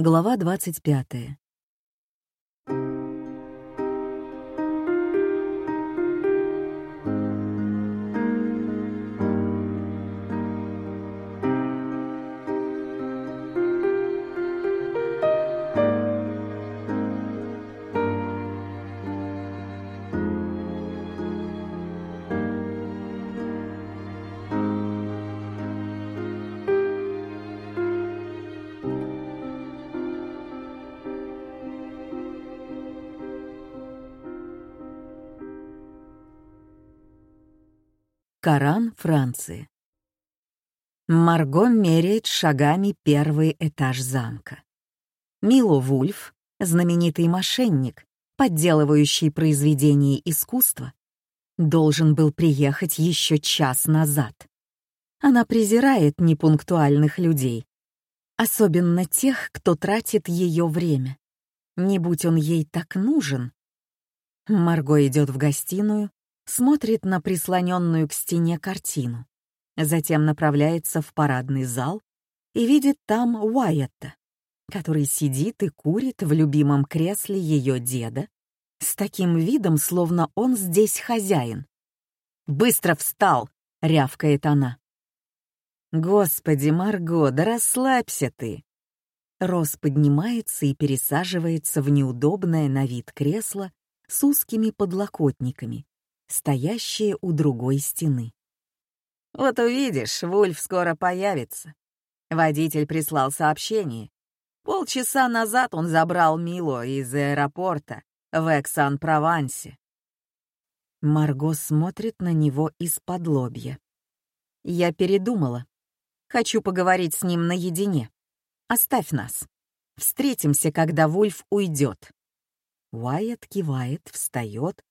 Глава 25. Коран Франции. Марго меряет шагами первый этаж замка. Мило Вульф, знаменитый мошенник, подделывающий произведения искусства, должен был приехать еще час назад. Она презирает непунктуальных людей, особенно тех, кто тратит ее время. Не будь он ей так нужен. Марго идет в гостиную, смотрит на прислоненную к стене картину, затем направляется в парадный зал и видит там Уайетта, который сидит и курит в любимом кресле ее деда с таким видом, словно он здесь хозяин. «Быстро встал!» — рявкает она. «Господи, Марго, да расслабься ты!» Рос поднимается и пересаживается в неудобное на вид кресло с узкими подлокотниками, стоящие у другой стены. «Вот увидишь, Вульф скоро появится». Водитель прислал сообщение. Полчаса назад он забрал Мило из аэропорта в Эксан-Провансе. Марго смотрит на него из-под лобья. «Я передумала. Хочу поговорить с ним наедине. Оставь нас. Встретимся, когда Вульф уйдет». Уайт кивает, встает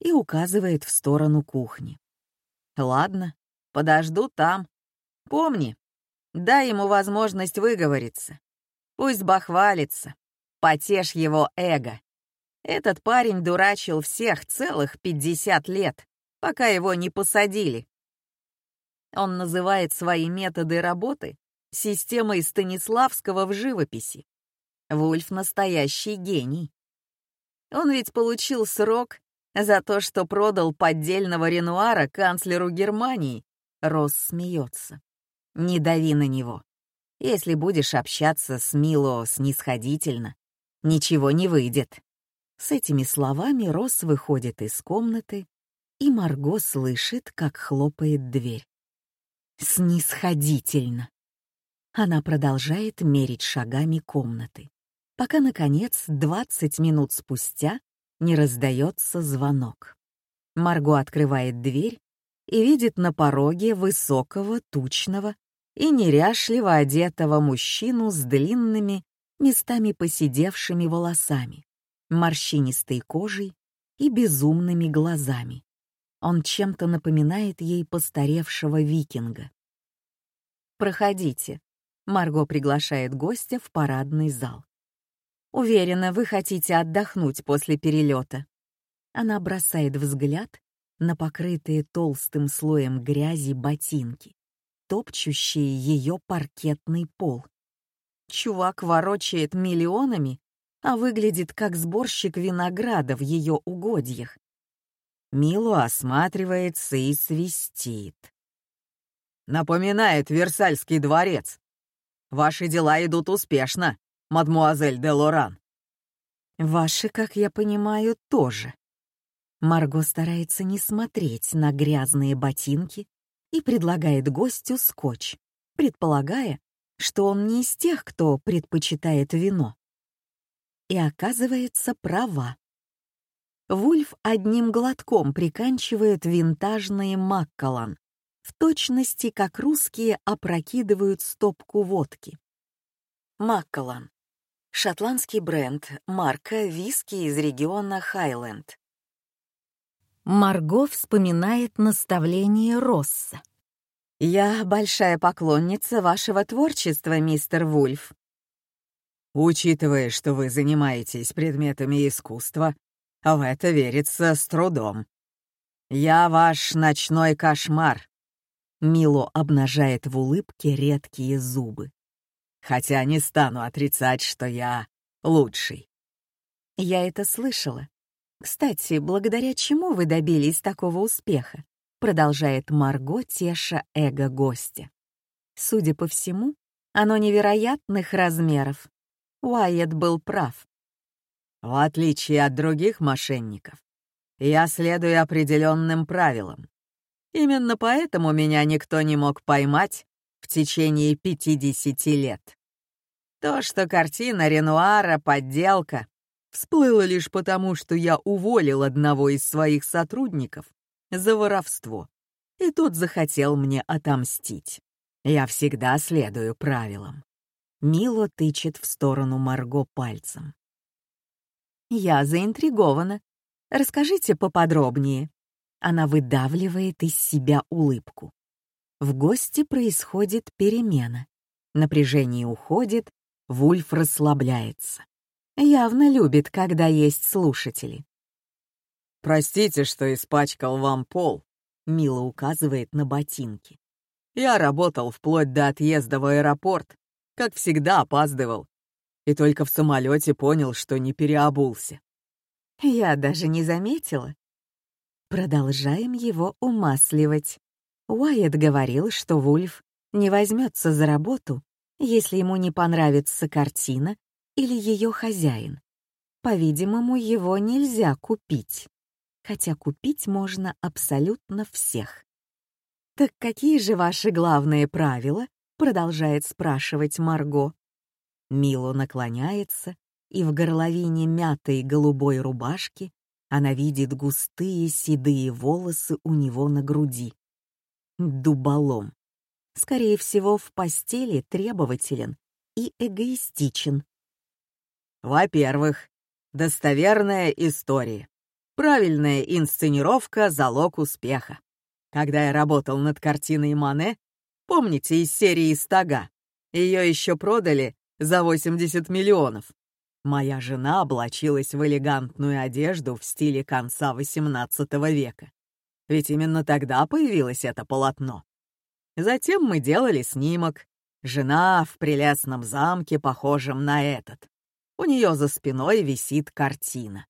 и указывает в сторону кухни. «Ладно, подожду там. Помни, дай ему возможность выговориться. Пусть бахвалится, потешь его эго. Этот парень дурачил всех целых пятьдесят лет, пока его не посадили. Он называет свои методы работы системой Станиславского в живописи. Вульф — настоящий гений. Он ведь получил срок за то, что продал поддельного Ренуара канцлеру Германии, Росс смеется. Не дави на него. Если будешь общаться с Мило снисходительно, ничего не выйдет. С этими словами Росс выходит из комнаты, и Марго слышит, как хлопает дверь. Снисходительно. Она продолжает мерить шагами комнаты, пока, наконец, 20 минут спустя не раздается звонок. Марго открывает дверь и видит на пороге высокого, тучного и неряшливо одетого мужчину с длинными, местами поседевшими волосами, морщинистой кожей и безумными глазами. Он чем-то напоминает ей постаревшего викинга. «Проходите», — Марго приглашает гостя в парадный зал. Уверена, вы хотите отдохнуть после перелета. Она бросает взгляд на покрытые толстым слоем грязи ботинки, топчущие ее паркетный пол. Чувак ворочает миллионами, а выглядит как сборщик винограда в ее угодьях. Мило осматривается и свистит. «Напоминает Версальский дворец. Ваши дела идут успешно мадмуазель де Лоран. Ваши, как я понимаю, тоже. Марго старается не смотреть на грязные ботинки и предлагает гостю скотч, предполагая, что он не из тех, кто предпочитает вино. И оказывается права. Вульф одним глотком приканчивает винтажные Маккалан, в точности как русские опрокидывают стопку водки. Маккалан шотландский бренд, марка виски из региона Хайленд. Марго вспоминает наставление Росса. «Я большая поклонница вашего творчества, мистер Вульф». «Учитывая, что вы занимаетесь предметами искусства, в это верится с трудом. Я ваш ночной кошмар». Мило обнажает в улыбке редкие зубы. Хотя не стану отрицать, что я лучший. Я это слышала. Кстати, благодаря чему вы добились такого успеха? Продолжает Марго, теша эго гостя. Судя по всему, оно невероятных размеров. Уайет был прав. В отличие от других мошенников, я следую определенным правилам. Именно поэтому меня никто не мог поймать в течение 50 лет. То, что картина Ренуара — подделка, всплыло лишь потому, что я уволил одного из своих сотрудников за воровство, и тот захотел мне отомстить. Я всегда следую правилам. Мило тычет в сторону Марго пальцем. Я заинтригована. Расскажите поподробнее. Она выдавливает из себя улыбку. В гости происходит перемена. Напряжение уходит, Вульф расслабляется. Явно любит, когда есть слушатели. «Простите, что испачкал вам пол», — Мила указывает на ботинки. «Я работал вплоть до отъезда в аэропорт, как всегда опаздывал, и только в самолете понял, что не переобулся». «Я даже не заметила». Продолжаем его умасливать. Уайет говорил, что Вульф не возьмется за работу, если ему не понравится картина или ее хозяин. По-видимому, его нельзя купить. Хотя купить можно абсолютно всех. «Так какие же ваши главные правила?» — продолжает спрашивать Марго. Мило наклоняется, и в горловине мятой голубой рубашки она видит густые седые волосы у него на груди дуболом. Скорее всего, в постели требователен и эгоистичен. Во-первых, достоверная история. Правильная инсценировка — залог успеха. Когда я работал над картиной Мане, помните из серии «Стога», ее еще продали за 80 миллионов. Моя жена облачилась в элегантную одежду в стиле конца XVIII века. Ведь именно тогда появилось это полотно. Затем мы делали снимок. Жена в прелестном замке, похожем на этот. У нее за спиной висит картина.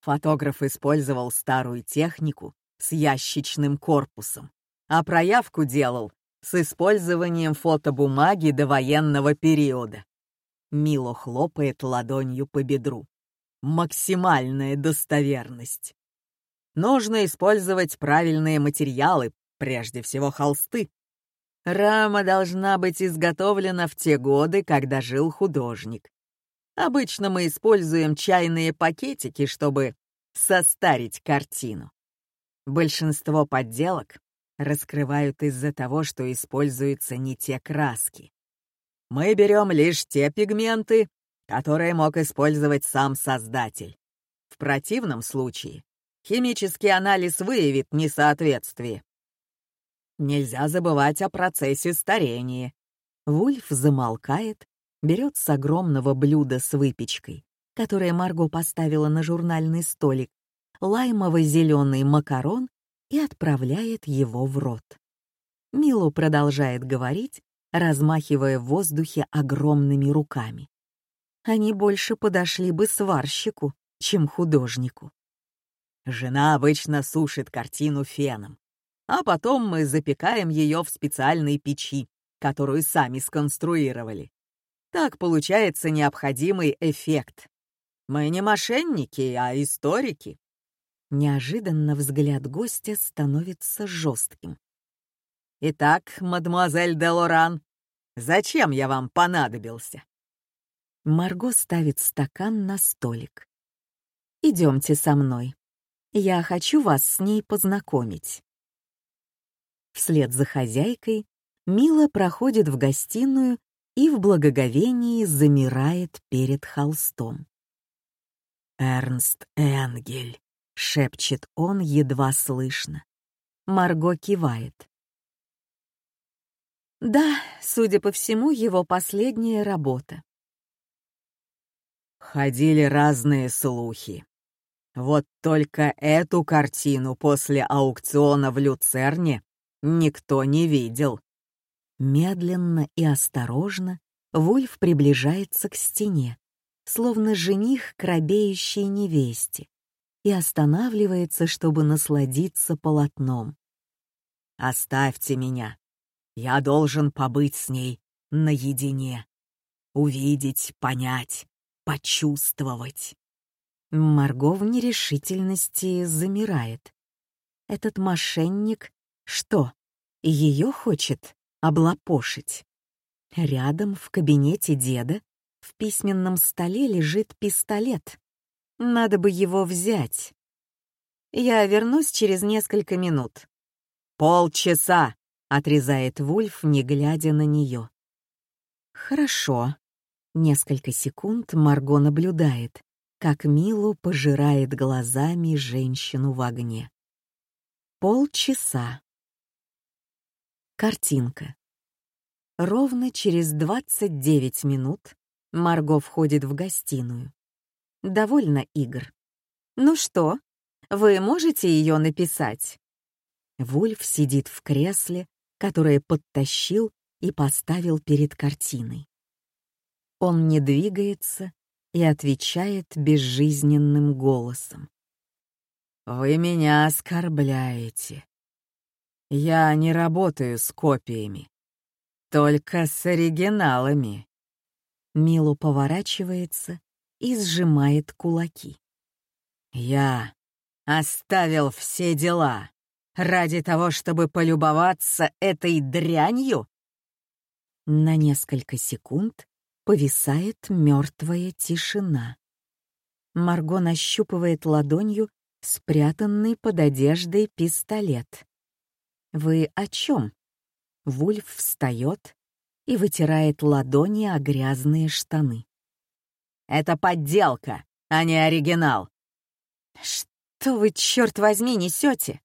Фотограф использовал старую технику с ящичным корпусом, а проявку делал с использованием фотобумаги до военного периода. Мило хлопает ладонью по бедру. Максимальная достоверность. Нужно использовать правильные материалы, прежде всего холсты. Рама должна быть изготовлена в те годы, когда жил художник. Обычно мы используем чайные пакетики, чтобы состарить картину. Большинство подделок раскрывают из-за того, что используются не те краски. Мы берем лишь те пигменты, которые мог использовать сам создатель. В противном случае Химический анализ выявит несоответствие. Нельзя забывать о процессе старения. Вульф замолкает, берет с огромного блюда с выпечкой, которое Марго поставила на журнальный столик, лаймово-зеленый макарон и отправляет его в рот. Милу продолжает говорить, размахивая в воздухе огромными руками. Они больше подошли бы сварщику, чем художнику. Жена обычно сушит картину феном, а потом мы запекаем ее в специальной печи, которую сами сконструировали. Так получается необходимый эффект. Мы не мошенники, а историки. Неожиданно взгляд гостя становится жестким. «Итак, мадемуазель де Лоран, зачем я вам понадобился?» Марго ставит стакан на столик. «Идемте со мной. Я хочу вас с ней познакомить». Вслед за хозяйкой Мила проходит в гостиную и в благоговении замирает перед холстом. «Эрнст Энгель», — шепчет он едва слышно. Марго кивает. Да, судя по всему, его последняя работа. Ходили разные слухи. Вот только эту картину после аукциона в Люцерне никто не видел. Медленно и осторожно Вульф приближается к стене, словно жених к невесте, и останавливается, чтобы насладиться полотном. «Оставьте меня. Я должен побыть с ней наедине. Увидеть, понять, почувствовать». Марго в нерешительности замирает. Этот мошенник что, ее хочет облапошить? Рядом в кабинете деда в письменном столе лежит пистолет. Надо бы его взять. Я вернусь через несколько минут. «Полчаса!» — отрезает Вульф, не глядя на нее. «Хорошо». Несколько секунд Марго наблюдает, как Милу пожирает глазами женщину в огне. Полчаса. Картинка. Ровно через 29 минут Марго входит в гостиную. Довольно игр. «Ну что, вы можете ее написать?» Вульф сидит в кресле, которое подтащил и поставил перед картиной. Он не двигается, и отвечает безжизненным голосом. «Вы меня оскорбляете. Я не работаю с копиями, только с оригиналами». Милу поворачивается и сжимает кулаки. «Я оставил все дела ради того, чтобы полюбоваться этой дрянью?» На несколько секунд повисает мертвая тишина. Марго нащупывает ладонью спрятанный под одеждой пистолет. «Вы о чем?» Вульф встает и вытирает ладони о грязные штаны. «Это подделка, а не оригинал!» «Что вы, черт возьми, несете?»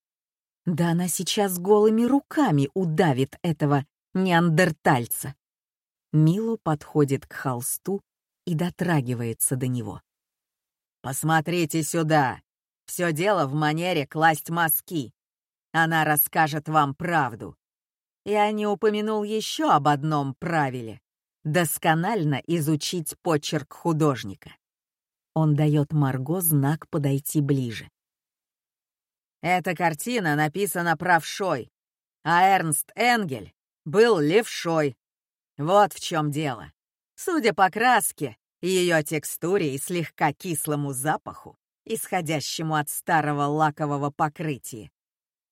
Да она сейчас голыми руками удавит этого неандертальца. Мило подходит к холсту и дотрагивается до него. «Посмотрите сюда! Все дело в манере класть мазки. Она расскажет вам правду. Я не упомянул еще об одном правиле — досконально изучить почерк художника. Он дает Марго знак подойти ближе. Эта картина написана правшой, а Эрнст Энгель был левшой. Вот в чем дело. Судя по краске, ее текстуре и слегка кислому запаху, исходящему от старого лакового покрытия,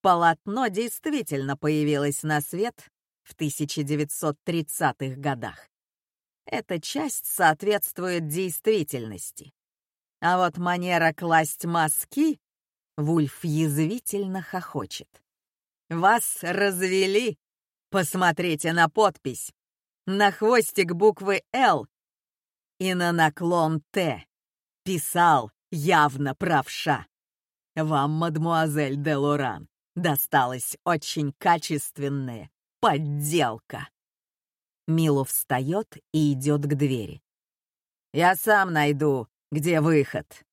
полотно действительно появилось на свет в 1930-х годах. Эта часть соответствует действительности. А вот манера класть мазки Вульф язвительно хохочет. «Вас развели? Посмотрите на подпись на хвостик буквы «Л» и на наклон «Т». Писал явно правша. Вам, мадмуазель де Лоран, досталась очень качественная подделка. Милу встает и идет к двери. «Я сам найду, где выход».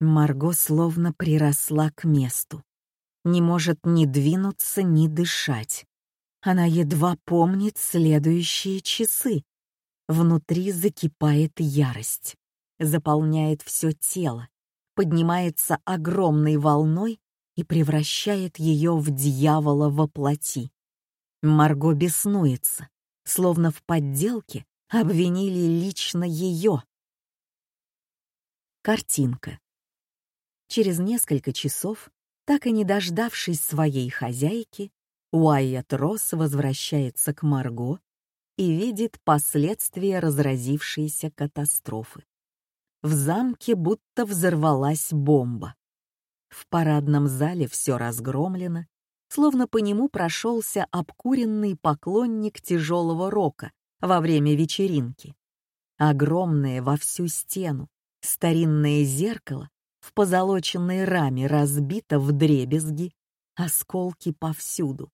Марго словно приросла к месту. Не может ни двинуться, ни дышать. Она едва помнит следующие часы. Внутри закипает ярость, заполняет все тело, поднимается огромной волной и превращает ее в дьявола во плоти. Марго беснуется, словно в подделке обвинили лично ее. Картинка. Через несколько часов, так и не дождавшись своей хозяйки, Уайят Росс возвращается к Марго и видит последствия разразившейся катастрофы. В замке будто взорвалась бомба. В парадном зале все разгромлено, словно по нему прошелся обкуренный поклонник тяжелого рока во время вечеринки. Огромное во всю стену, старинное зеркало в позолоченной раме разбито в дребезги, осколки повсюду.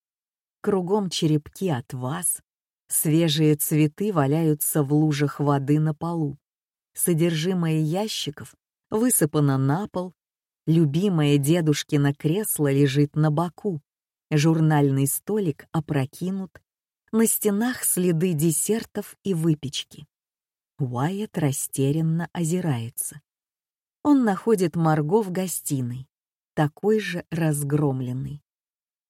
Кругом черепки от вас, свежие цветы валяются в лужах воды на полу. Содержимое ящиков высыпано на пол, любимое дедушкино кресло лежит на боку, журнальный столик опрокинут, На стенах следы десертов и выпечки. Уайет растерянно озирается. Он находит Марго в гостиной, такой же разгромленный.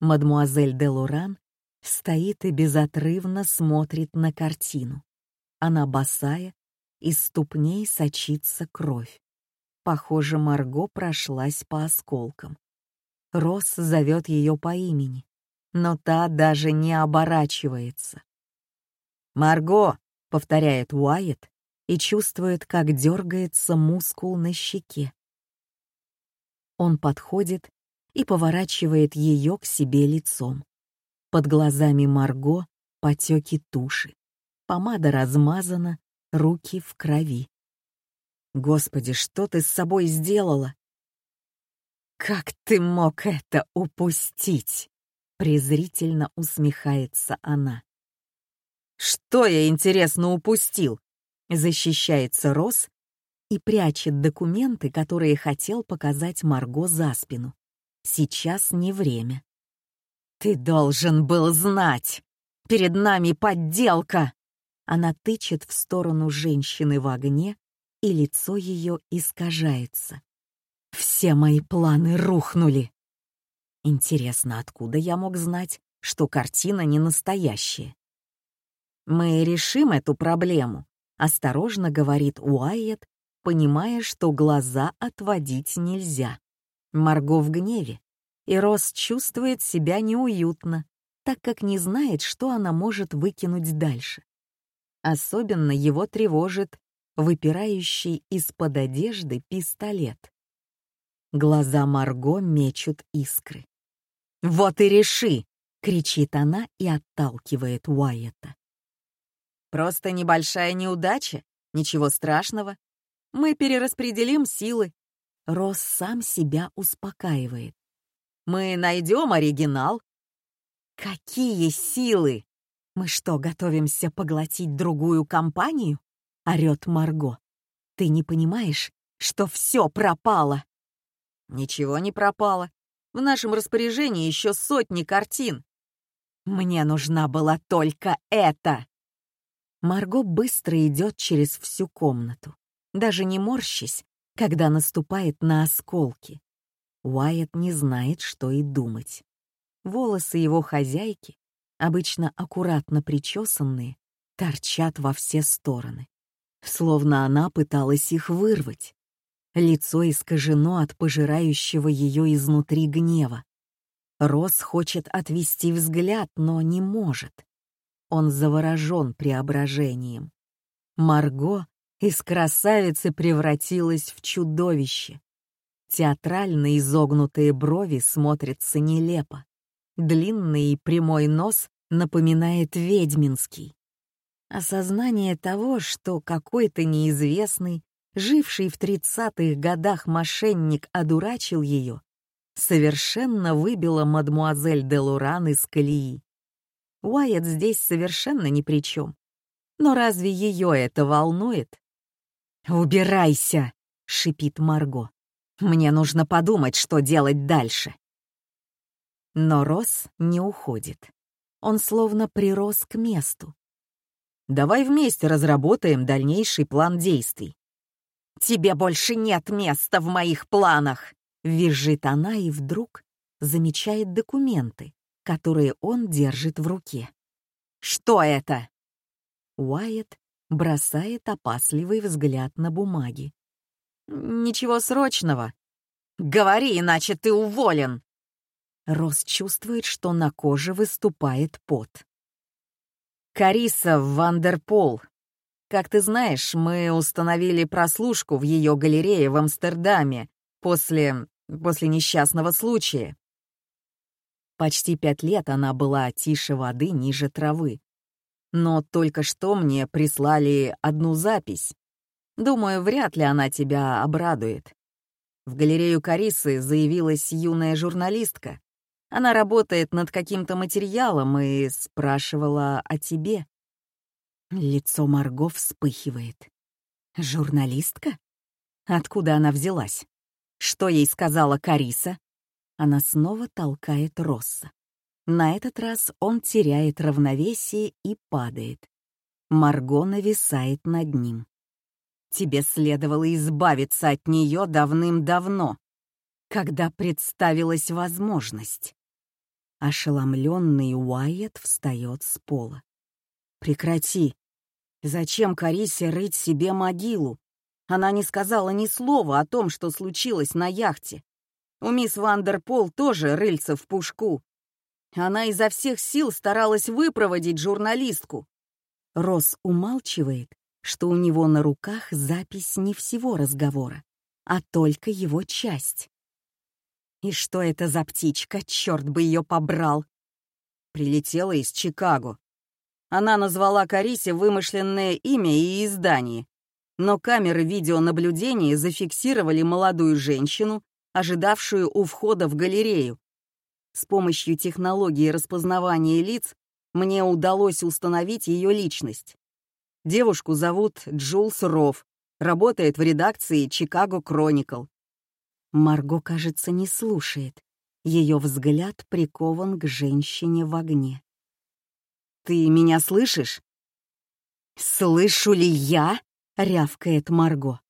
Мадмуазель де Лоран стоит и безотрывно смотрит на картину. Она босая, из ступней сочится кровь. Похоже, Марго прошлась по осколкам. Росс зовет ее по имени, но та даже не оборачивается. «Марго!» — повторяет Уайет и чувствует, как дергается мускул на щеке. Он подходит и поворачивает ее к себе лицом. Под глазами Марго потеки туши. Помада размазана, руки в крови. «Господи, что ты с собой сделала?» «Как ты мог это упустить?» — презрительно усмехается она. «Что я, интересно, упустил?» — защищается Рос и прячет документы, которые хотел показать Марго за спину. Сейчас не время. «Ты должен был знать! Перед нами подделка!» Она тычет в сторону женщины в огне, и лицо ее искажается. Все мои планы рухнули. Интересно, откуда я мог знать, что картина не настоящая? Мы решим эту проблему, осторожно говорит Уайет, понимая, что глаза отводить нельзя. Марго в гневе, и Рос чувствует себя неуютно, так как не знает, что она может выкинуть дальше. Особенно его тревожит выпирающий из-под одежды пистолет. Глаза Марго мечут искры. «Вот и реши!» — кричит она и отталкивает Уайета. «Просто небольшая неудача, ничего страшного. Мы перераспределим силы». Росс сам себя успокаивает. «Мы найдем оригинал». «Какие силы? Мы что, готовимся поглотить другую компанию?» — орёт Марго. «Ты не понимаешь, что все пропало?» «Ничего не пропало. В нашем распоряжении еще сотни картин». «Мне нужна была только эта!» Марго быстро идет через всю комнату, даже не морщись, когда наступает на осколки. Уайт не знает, что и думать. Волосы его хозяйки, обычно аккуратно причесанные, торчат во все стороны словно она пыталась их вырвать. Лицо искажено от пожирающего ее изнутри гнева. Рос хочет отвести взгляд, но не может. Он заворожен преображением. Марго из красавицы превратилась в чудовище. Театрально изогнутые брови смотрятся нелепо. Длинный и прямой нос напоминает ведьминский. Осознание того, что какой-то неизвестный, живший в тридцатых годах мошенник одурачил ее, совершенно выбило мадмуазель де Луран из колеи. Уайет здесь совершенно ни при чем. Но разве ее это волнует? «Убирайся!» — шипит Марго. «Мне нужно подумать, что делать дальше». Но Рос не уходит. Он словно прирос к месту, Давай вместе разработаем дальнейший план действий. «Тебе больше нет места в моих планах!» — визжит она и вдруг замечает документы, которые он держит в руке. «Что это?» Уайт бросает опасливый взгляд на бумаги. «Ничего срочного. Говори, иначе ты уволен!» Рос чувствует, что на коже выступает пот. Кариса Вандерпол. Как ты знаешь, мы установили прослушку в ее галерее в Амстердаме после... после несчастного случая. Почти пять лет она была тише воды, ниже травы. Но только что мне прислали одну запись. Думаю, вряд ли она тебя обрадует. В галерею Карисы заявилась юная журналистка. Она работает над каким-то материалом и спрашивала о тебе. Лицо Марго вспыхивает. Журналистка? Откуда она взялась? Что ей сказала Кариса? Она снова толкает Росса. На этот раз он теряет равновесие и падает. Марго нависает над ним. Тебе следовало избавиться от нее давным-давно, когда представилась возможность. Ошеломленный Уайет встает с пола. «Прекрати! Зачем Карисе рыть себе могилу? Она не сказала ни слова о том, что случилось на яхте. У мисс Вандерпол тоже рыльца в пушку. Она изо всех сил старалась выпроводить журналистку. Росс умалчивает, что у него на руках запись не всего разговора, а только его часть. И что это за птичка, черт бы ее побрал? Прилетела из Чикаго. Она назвала Карисе вымышленное имя и издание, но камеры видеонаблюдения зафиксировали молодую женщину, ожидавшую у входа в галерею. С помощью технологии распознавания лиц мне удалось установить ее личность. Девушку зовут Джулс Ров, работает в редакции «Чикаго Кроникл». Марго, кажется, не слушает. Ее взгляд прикован к женщине в огне. «Ты меня слышишь?» «Слышу ли я?» — рявкает Марго.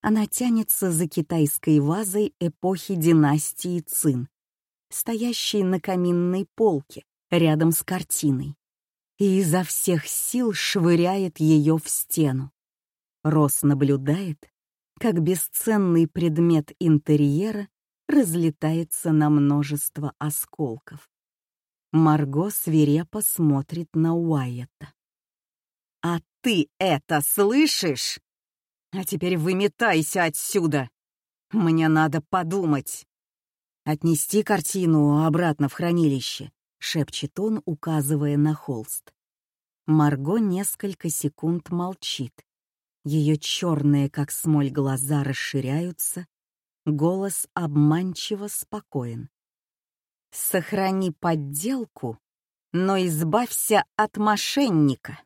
Она тянется за китайской вазой эпохи династии Цин, стоящей на каминной полке рядом с картиной и изо всех сил швыряет ее в стену. Рос наблюдает, как бесценный предмет интерьера разлетается на множество осколков. Марго свирепо смотрит на Уайета. «А ты это слышишь? А теперь выметайся отсюда! Мне надо подумать!» «Отнести картину обратно в хранилище», шепчет он, указывая на холст. Марго несколько секунд молчит. Ее черные, как смоль, глаза расширяются, голос обманчиво спокоен. «Сохрани подделку, но избавься от мошенника».